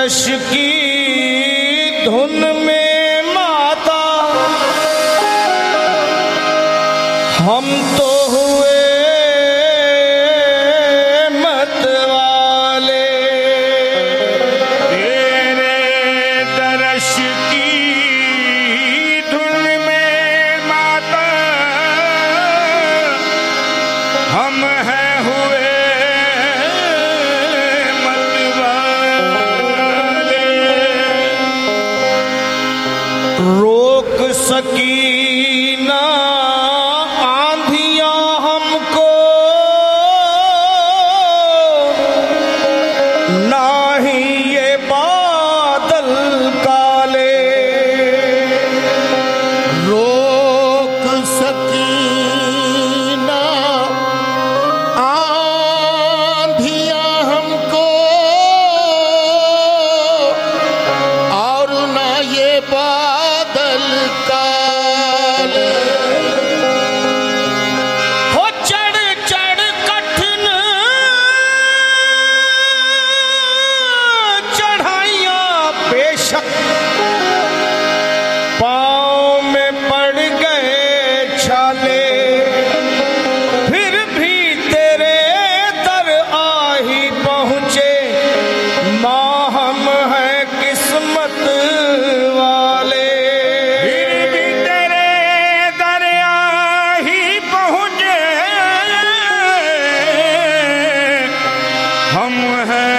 Rush की धुन में माता हम तो हुए की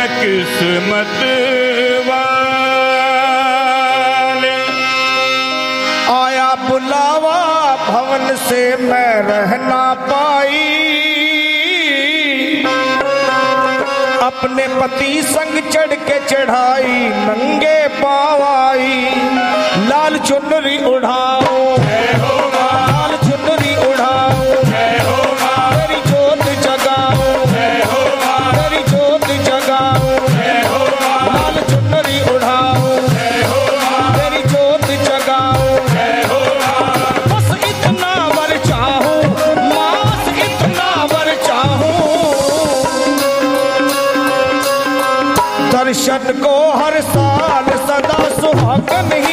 किस्मत वाले? आया बुलावा भवन से मैं रहना पाई। अपने पति संग चढ़ के चढ़ाई नंगे पावाई। लाल चुनरी उड़ाओ। साल सदा सुहागन ही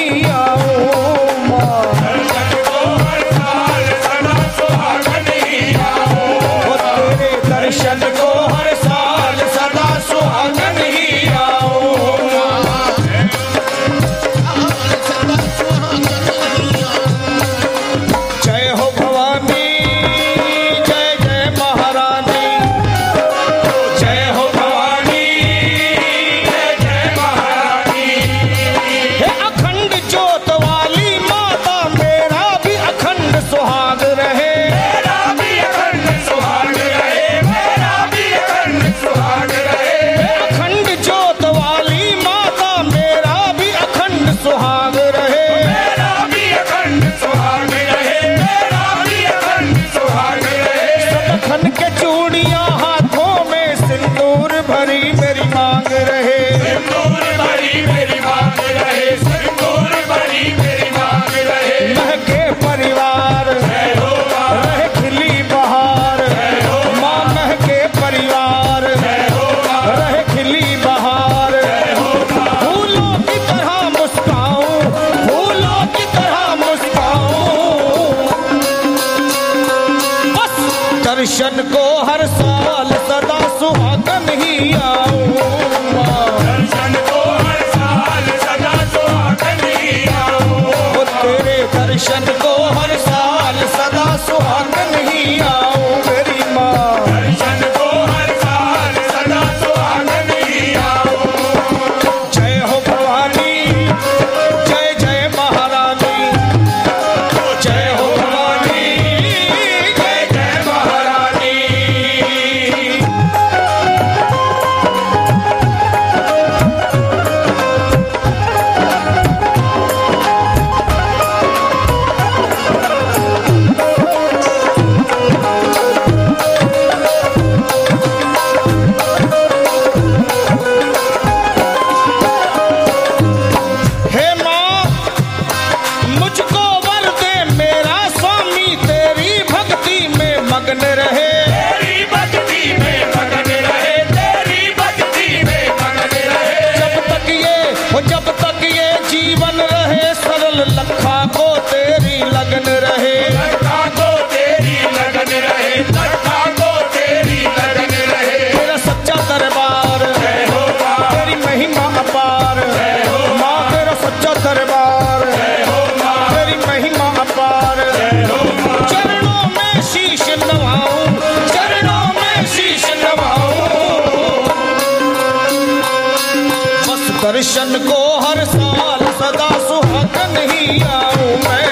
मिशन को हर साल सदा सुहागन ही आ दर्शन को हर साल सदा सुहाग नहीं आऊँ मैं।